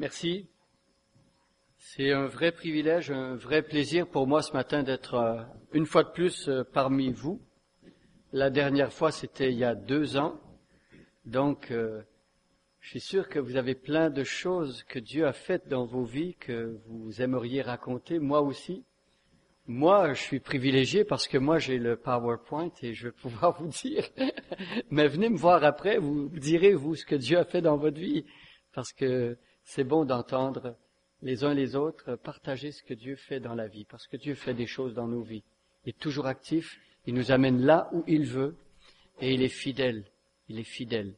Merci. C'est un vrai privilège, un vrai plaisir pour moi ce matin d'être euh, une fois de plus euh, parmi vous. La dernière fois, c'était il y a deux ans. Donc, euh, je suis sûr que vous avez plein de choses que Dieu a faites dans vos vies que vous aimeriez raconter, moi aussi. Moi, je suis privilégié parce que moi, j'ai le PowerPoint et je vais pouvoir vous dire. Mais venez me voir après, vous direz, vous, ce que Dieu a fait dans votre vie. Parce que c'est bon d'entendre les uns les autres partager ce que Dieu fait dans la vie, parce que Dieu fait des choses dans nos vies. Il est toujours actif, il nous amène là où il veut, et il est fidèle, il est fidèle.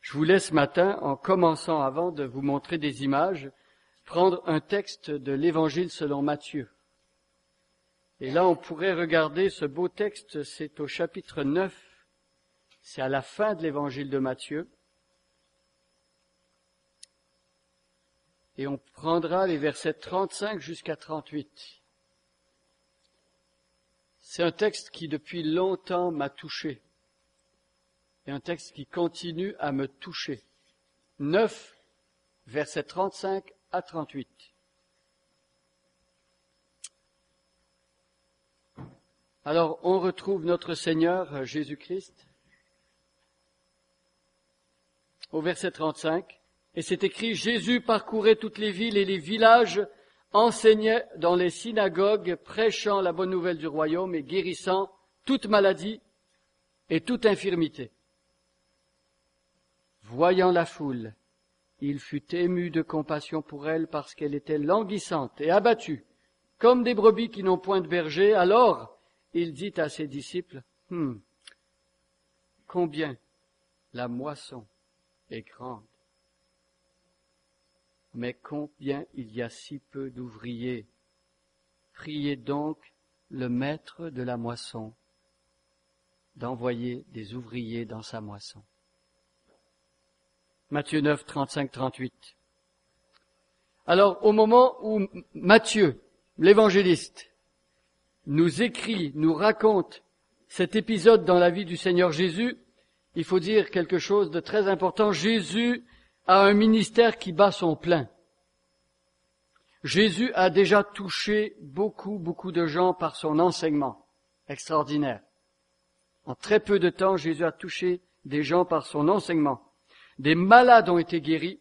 Je vous laisse ce matin, en commençant avant de vous montrer des images, prendre un texte de l'Évangile selon Matthieu. Et là, on pourrait regarder ce beau texte, c'est au chapitre 9, c'est à la fin de l'Évangile de Matthieu. Et on prendra les versets 35 jusqu'à 38. C'est un texte qui depuis longtemps m'a touché et un texte qui continue à me toucher. 9, versets 35 à 38. Alors on retrouve notre Seigneur Jésus-Christ au verset 35. Et c'est écrit, Jésus parcourait toutes les villes et les villages, enseignait dans les synagogues, prêchant la bonne nouvelle du royaume et guérissant toute maladie et toute infirmité. Voyant la foule, il fut ému de compassion pour elle parce qu'elle était languissante et abattue, comme des brebis qui n'ont point de berger. Alors il dit à ses disciples, hmm, combien la moisson est grande mais combien il y a si peu d'ouvriers. Priez donc le maître de la moisson d'envoyer des ouvriers dans sa moisson. Matthieu 9, 35, 38. Alors, au moment où Matthieu, l'évangéliste, nous écrit, nous raconte cet épisode dans la vie du Seigneur Jésus, il faut dire quelque chose de très important. Jésus a un ministère qui bat son plein. Jésus a déjà touché beaucoup, beaucoup de gens par son enseignement extraordinaire. En très peu de temps, Jésus a touché des gens par son enseignement. Des malades ont été guéris,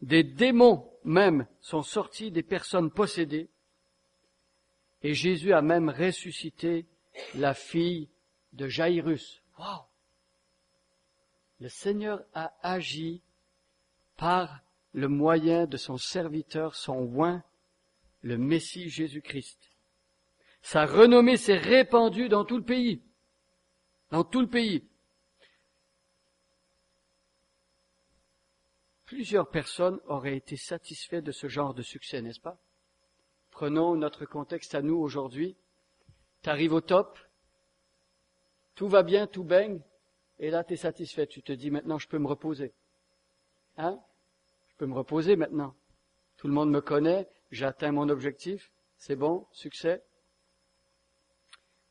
des démons même sont sortis des personnes possédées, et Jésus a même ressuscité la fille de Jairus. Wow. Le Seigneur a agi par le moyen de son serviteur, son oint, le Messie Jésus-Christ. Sa renommée s'est répandue dans tout le pays. Dans tout le pays. Plusieurs personnes auraient été satisfaites de ce genre de succès, n'est-ce pas? Prenons notre contexte à nous aujourd'hui. Tu arrives au top, tout va bien, tout baigne, et là tu es satisfait. Tu te dis maintenant je peux me reposer. Hein? Je peux me reposer maintenant. Tout le monde me connaît, j'atteins mon objectif, c'est bon, succès.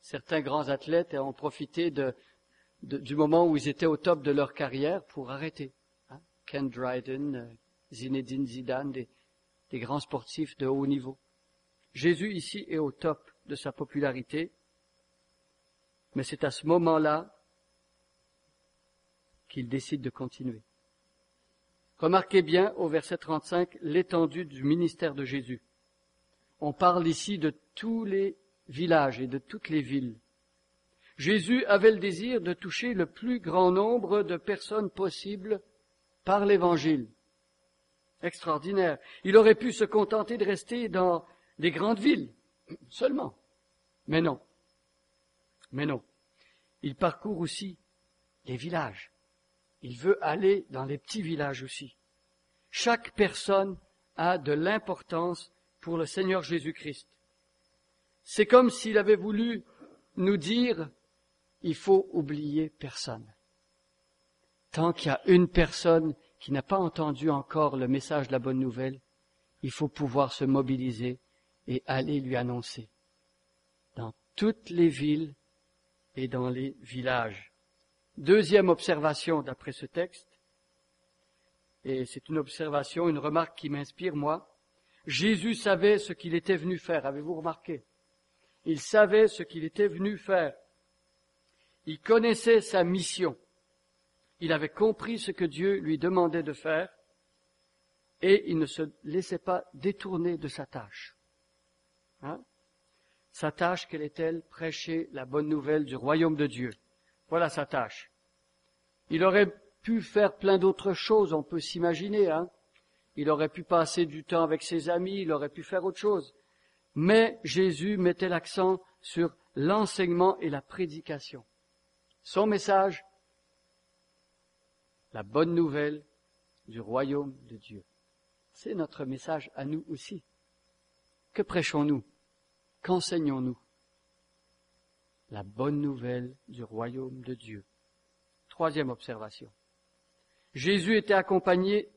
Certains grands athlètes ont profité du moment où ils étaient au top de leur carrière pour arrêter. Hein? Ken Dryden, euh, Zinedine Zidane, des, des grands sportifs de haut niveau. Jésus ici est au top de sa popularité, mais c'est à ce moment-là qu'il décide de continuer. Remarquez bien au verset 35 l'étendue du ministère de Jésus. On parle ici de tous les villages et de toutes les villes. Jésus avait le désir de toucher le plus grand nombre de personnes possible par l'évangile. Extraordinaire. Il aurait pu se contenter de rester dans les grandes villes seulement. Mais non. Mais non. Il parcourt aussi les villages. Il veut aller dans les petits villages aussi. Chaque personne a de l'importance pour le Seigneur Jésus-Christ. C'est comme s'il avait voulu nous dire, il faut oublier personne. Tant qu'il y a une personne qui n'a pas entendu encore le message de la bonne nouvelle, il faut pouvoir se mobiliser et aller lui annoncer dans toutes les villes et dans les villages. Deuxième observation d'après ce texte, et c'est une observation, une remarque qui m'inspire, moi, Jésus savait ce qu'il était venu faire. Avez-vous remarqué? Il savait ce qu'il était venu faire. Il connaissait sa mission. Il avait compris ce que Dieu lui demandait de faire et il ne se laissait pas détourner de sa tâche. Hein? Sa tâche, quelle est-elle? Prêcher la bonne nouvelle du royaume de Dieu. Voilà sa tâche. Il aurait pu faire plein d'autres choses, on peut s'imaginer. Hein il aurait pu passer du temps avec ses amis, il aurait pu faire autre chose. Mais Jésus mettait l'accent sur l'enseignement et la prédication. Son message, la bonne nouvelle du royaume de Dieu. C'est notre message à nous aussi. Que prêchons-nous? Qu'enseignons-nous? La bonne nouvelle du royaume de Dieu. Troisième observation. Jésus était accompagné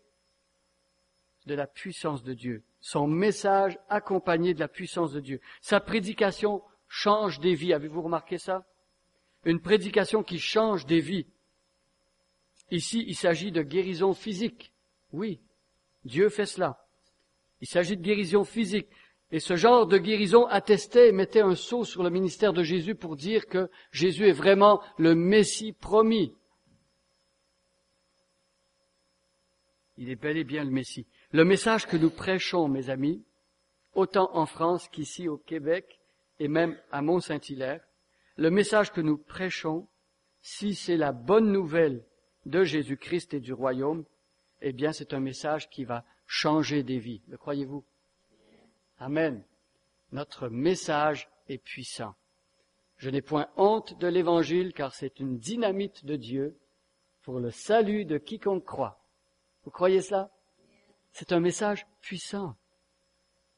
de la puissance de Dieu. Son message accompagné de la puissance de Dieu. Sa prédication change des vies. Avez-vous remarqué ça? Une prédication qui change des vies. Ici, il s'agit de guérison physique. Oui, Dieu fait cela. Il s'agit de guérison physique. Et ce genre de guérison attestait et mettait un sceau sur le ministère de Jésus pour dire que Jésus est vraiment le Messie promis. Il est bel et bien le Messie. Le message que nous prêchons, mes amis, autant en France qu'ici au Québec et même à Mont-Saint-Hilaire, le message que nous prêchons, si c'est la bonne nouvelle de Jésus-Christ et du royaume, eh bien c'est un message qui va changer des vies. Le croyez-vous? Amen. Notre message est puissant. Je n'ai point honte de l'évangile car c'est une dynamite de Dieu pour le salut de quiconque croit. Vous croyez cela? C'est un message puissant.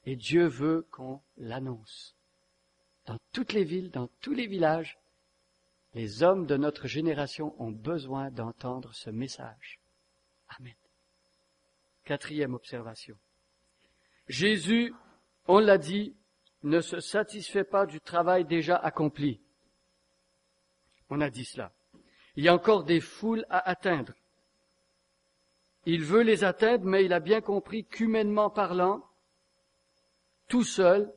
Et Dieu veut qu'on l'annonce. Dans toutes les villes, dans tous les villages, les hommes de notre génération ont besoin d'entendre ce message. Amen. Quatrième observation. Jésus, on l'a dit, ne se satisfait pas du travail déjà accompli. On a dit cela. Il y a encore des foules à atteindre. Il veut les atteindre, mais il a bien compris qu'humainement parlant, tout seul,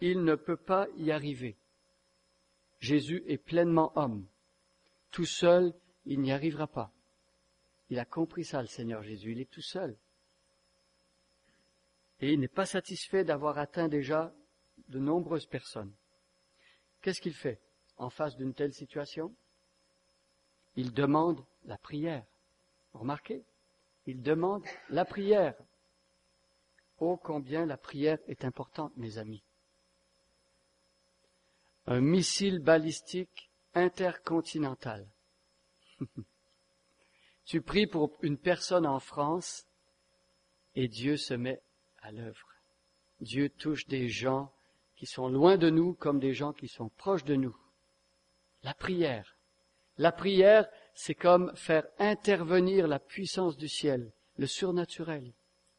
il ne peut pas y arriver. Jésus est pleinement homme. Tout seul, il n'y arrivera pas. Il a compris ça, le Seigneur Jésus. Il est tout seul. Et il n'est pas satisfait d'avoir atteint déjà de nombreuses personnes. Qu'est-ce qu'il fait en face d'une telle situation? Il demande la prière. remarquez? Il demande la prière. Oh combien la prière est importante, mes amis. Un missile balistique intercontinental. tu pries pour une personne en France et Dieu se met à l'œuvre. Dieu touche des gens qui sont loin de nous comme des gens qui sont proches de nous. La prière. La prière, c'est comme faire intervenir la puissance du ciel, le surnaturel.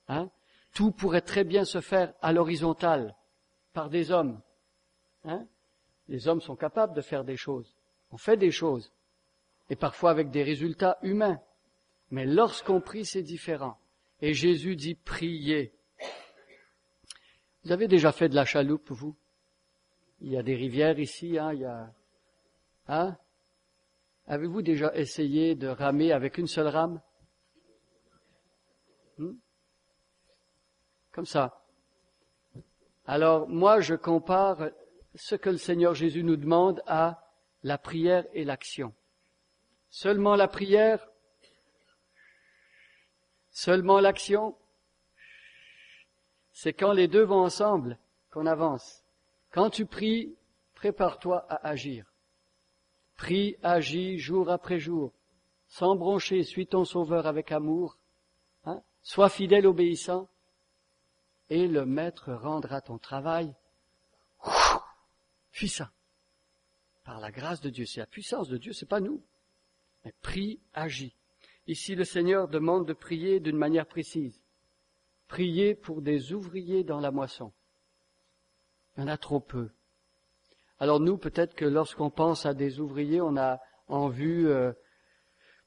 Hein? Tout pourrait très bien se faire à l'horizontale, par des hommes. Hein? Les hommes sont capables de faire des choses. On fait des choses. Et parfois avec des résultats humains. Mais lorsqu'on prie, c'est différent. Et Jésus dit priez. Vous avez déjà fait de la chaloupe, vous? Il y a des rivières ici, hein, il y a... Hein? Avez-vous déjà essayé de ramer avec une seule rame? Hmm? Comme ça. Alors, moi, je compare ce que le Seigneur Jésus nous demande à la prière et l'action. Seulement la prière, seulement l'action, c'est quand les deux vont ensemble qu'on avance. Quand tu pries, prépare-toi à agir. Prie, agis jour après jour, sans broncher, suis ton Sauveur avec amour, hein? sois fidèle, obéissant, et le Maître rendra ton travail puissant. Par la grâce de Dieu, c'est la puissance de Dieu, c'est pas nous. Mais prie, agis. Ici, le Seigneur demande de prier d'une manière précise. Prier pour des ouvriers dans la moisson. Il y en a trop peu. Alors nous, peut-être que lorsqu'on pense à des ouvriers, on a en vue euh,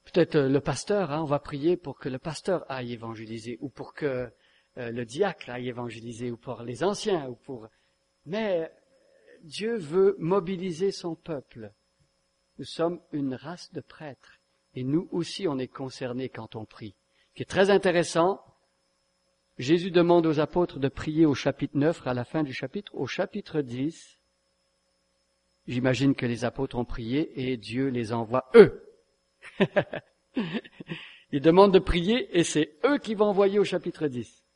peut-être euh, le pasteur, hein, on va prier pour que le pasteur aille évangéliser, ou pour que euh, le diacre aille évangéliser, ou pour les anciens, ou pour. Mais Dieu veut mobiliser son peuple. Nous sommes une race de prêtres, et nous aussi on est concernés quand on prie. Ce qui est très intéressant, Jésus demande aux apôtres de prier au chapitre 9, à la fin du chapitre. Au chapitre 10, j'imagine que les apôtres ont prié et Dieu les envoie eux Il demande de prier et c'est eux qui vont envoyer au chapitre 10.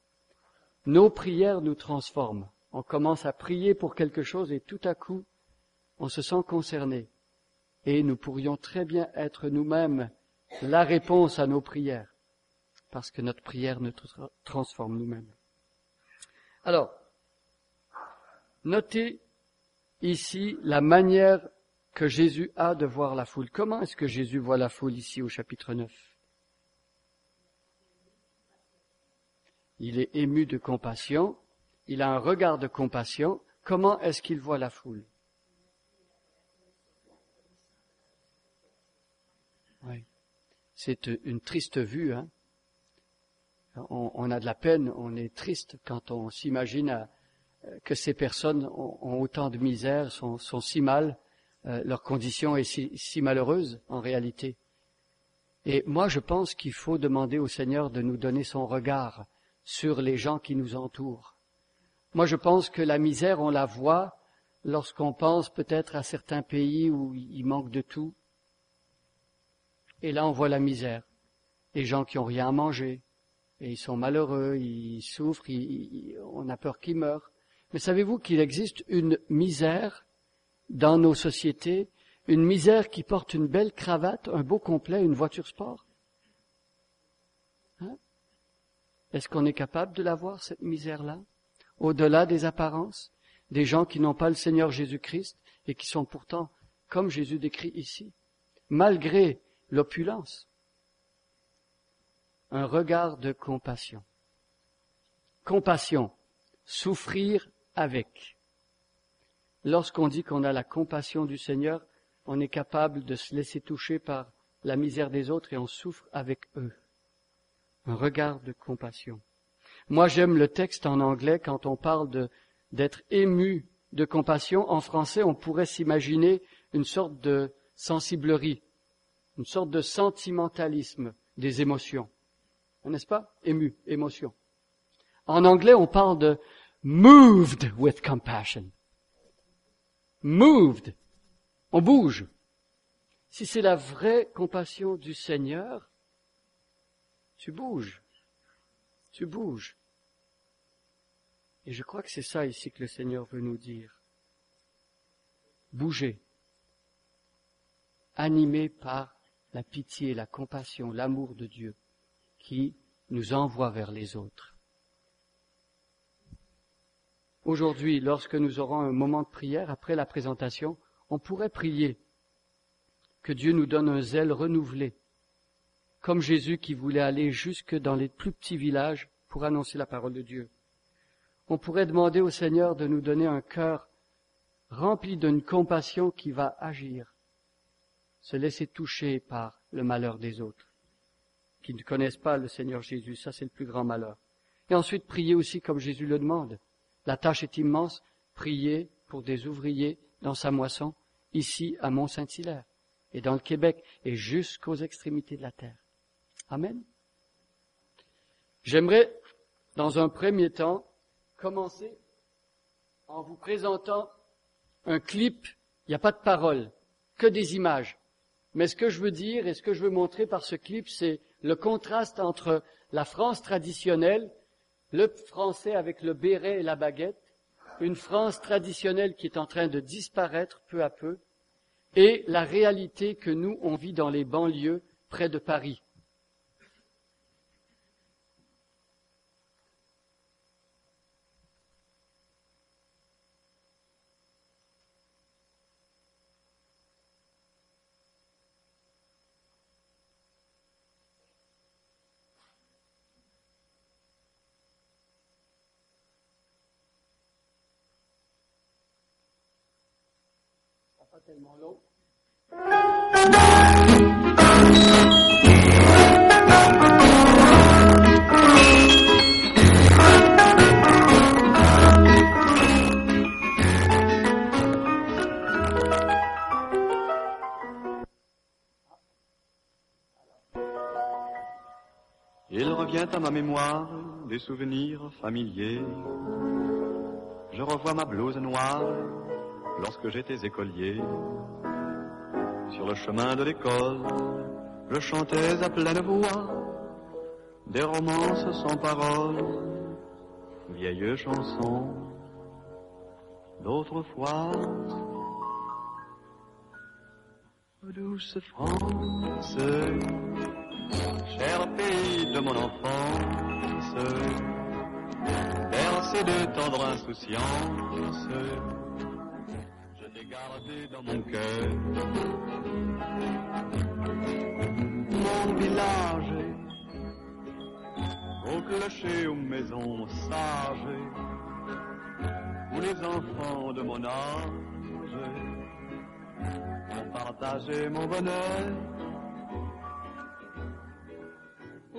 Nos prières nous transforment. On commence à prier pour quelque chose et tout à coup, on se sent concerné. Et nous pourrions très bien être nous-mêmes la réponse à nos prières, parce que notre prière nous transforme nous-mêmes. Alors, notez ici la manière que Jésus a de voir la foule. Comment est-ce que Jésus voit la foule ici au chapitre 9 Il est ému de compassion, il a un regard de compassion. Comment est-ce qu'il voit la foule? Oui. C'est une triste vue. Hein on, a de la peine, on est triste quand on s'imagine euh, que ces personnes ont, autant de misère, sont si mal, euh, leur condition est si, malheureuse en réalité. Et moi, je pense qu'il faut demander au Seigneur de nous donner son regard sur les gens qui nous entourent. Moi, je pense que la misère, on la voit lorsqu'on pense peut-être à certains pays où il manque de tout. Et là, on voit la misère. Les gens qui ont rien à manger. Et ils sont malheureux, ils souffrent, on a peur qu'ils meurent. Mais savez-vous qu'il existe une misère dans nos sociétés une misère qui porte une belle cravate, un beau complet, une voiture sport? Hein? Est-ce qu'on est capable de la voir, cette misère-là? Au-delà des apparences Des gens qui n'ont pas le Seigneur Jésus-Christ et qui sont pourtant, comme Jésus décrit ici, malgré l'opulence, un regard de compassion. Compassion, souffrir avec. Lorsqu'on dit qu'on a la compassion du Seigneur, on est capable de se laisser toucher par la misère des autres et on souffre avec eux. Un regard de compassion. Moi, j'aime le texte en anglais quand on parle de, d'être ému de compassion. En français, on pourrait s'imaginer une sorte de sensiblerie, une sorte de sentimentalisme des émotions. N'est-ce pas? Ému, émotion. En anglais, on parle de moved with compassion moved. On bouge. Si c'est la vraie compassion du Seigneur, tu bouges. Tu bouges. Et je crois que c'est ça ici que le Seigneur veut nous dire. Bouger. Animé par la pitié, la compassion, l'amour de Dieu qui nous envoie vers les autres. Aujourd'hui, lorsque nous aurons un moment de prière après la présentation, on pourrait prier que Dieu nous donne un zèle renouvelé, comme Jésus qui voulait aller jusque dans les plus petits villages pour annoncer la parole de Dieu. On pourrait demander au Seigneur de nous donner un cœur rempli d'une compassion qui va agir, se laisser toucher par le malheur des autres, qui ne connaissent pas le Seigneur Jésus. Ça, c'est le plus grand malheur. Et ensuite, prier aussi comme Jésus le demande. La tâche est immense. Prier pour des ouvriers dans sa moisson, ici à Mont-Saint-Hilaire, et dans le Québec, et jusqu'aux extrémités de la terre. Amen. J'aimerais, dans un premier temps, commencer en vous présentant un clip. Il n'y a pas de parole, que des images. Mais ce que je veux dire et ce que je veux montrer par ce clip, c'est le contraste entre la France traditionnelle le français avec le béret et la baguette, une France traditionnelle qui est en train de disparaître peu à peu, et la réalité que nous, on vit dans les banlieues près de Paris. tellement. Il revient à ma mémoire des souvenirs familiers. Je revois ma blouse noire lorsque j'étais écolier. Sur le chemin de l'école, je chantais à pleine voix des romances sans paroles, vieilles chansons d'autrefois. Douce France, cher pays de mon enfance, bercé de tendre insouciance, dans mon cœur. Mon village, au clocher aux maisons sages, où les enfants de mon âge ont partagé mon bonheur.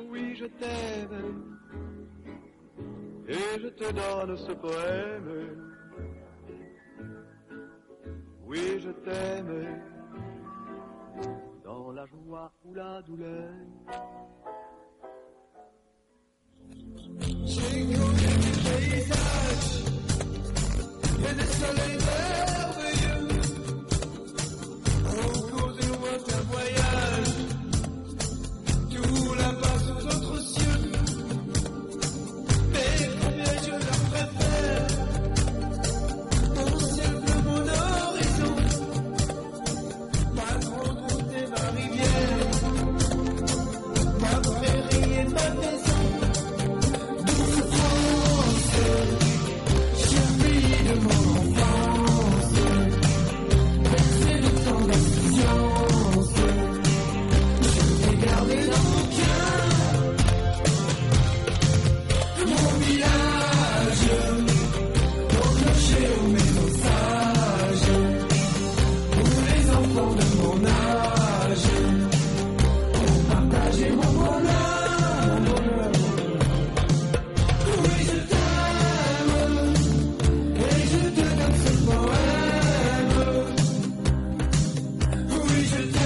Oui, je t'aime et je te donne ce poème. Oui, je t'aime dans la joie ou la douleur. Oui,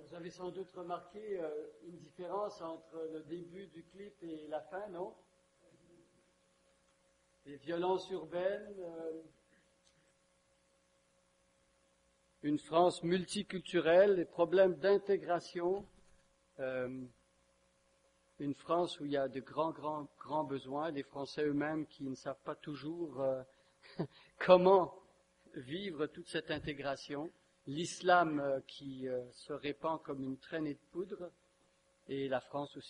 vous avez sans doute remarqué euh, une différence entre le début du clip et la fin, non? Les violences urbaines, euh, une France multiculturelle, les problèmes d'intégration, euh, une France où il y a de grands, grands, grands besoins, des Français eux-mêmes qui ne savent pas toujours comment vivre toute cette intégration, l'islam euh, qui euh, se répand comme une traînée de poudre, et la France aussi